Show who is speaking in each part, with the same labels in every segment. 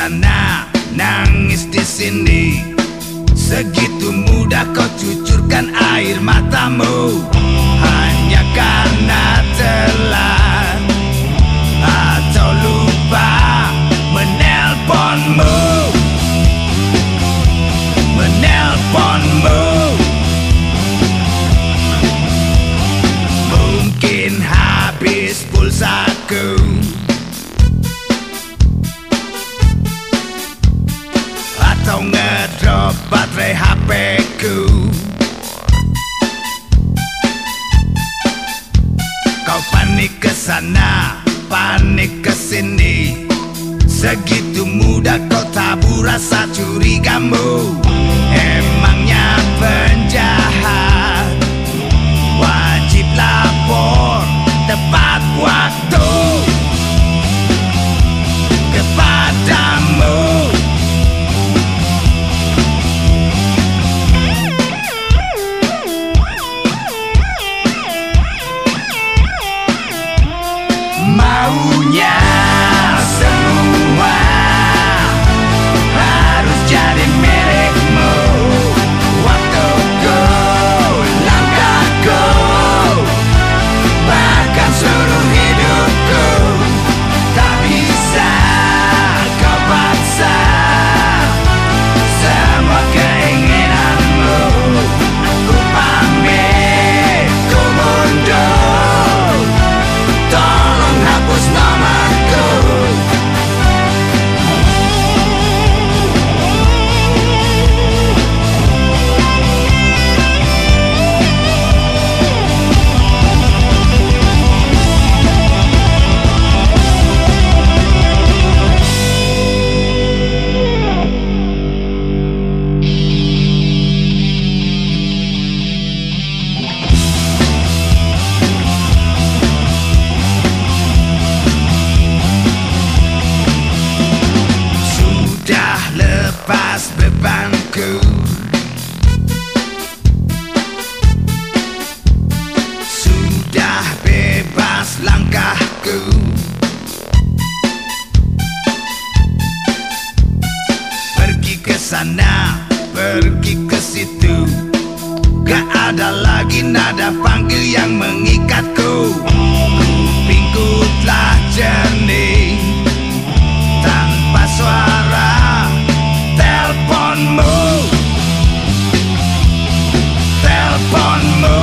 Speaker 1: sana, nangis di sini. Segitu mudah kau cucurkan air matamu ngedrop baterai HP ku. Kau panik ke sana, panik ke sini. Segitu mudah kau tabu rasa curigamu. Emangnya penjahat Maunya sana pergi ke situ. Gak ada lagi nada panggil yang mengikatku. Minggu telah jernih Tanpa suara Teleponmu. Teleponmu.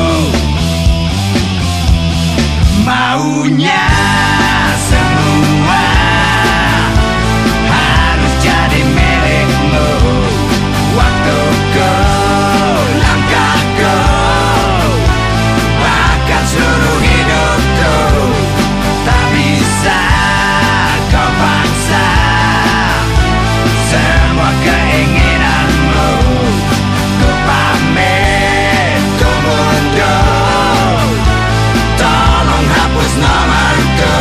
Speaker 1: Maunya It's not girl.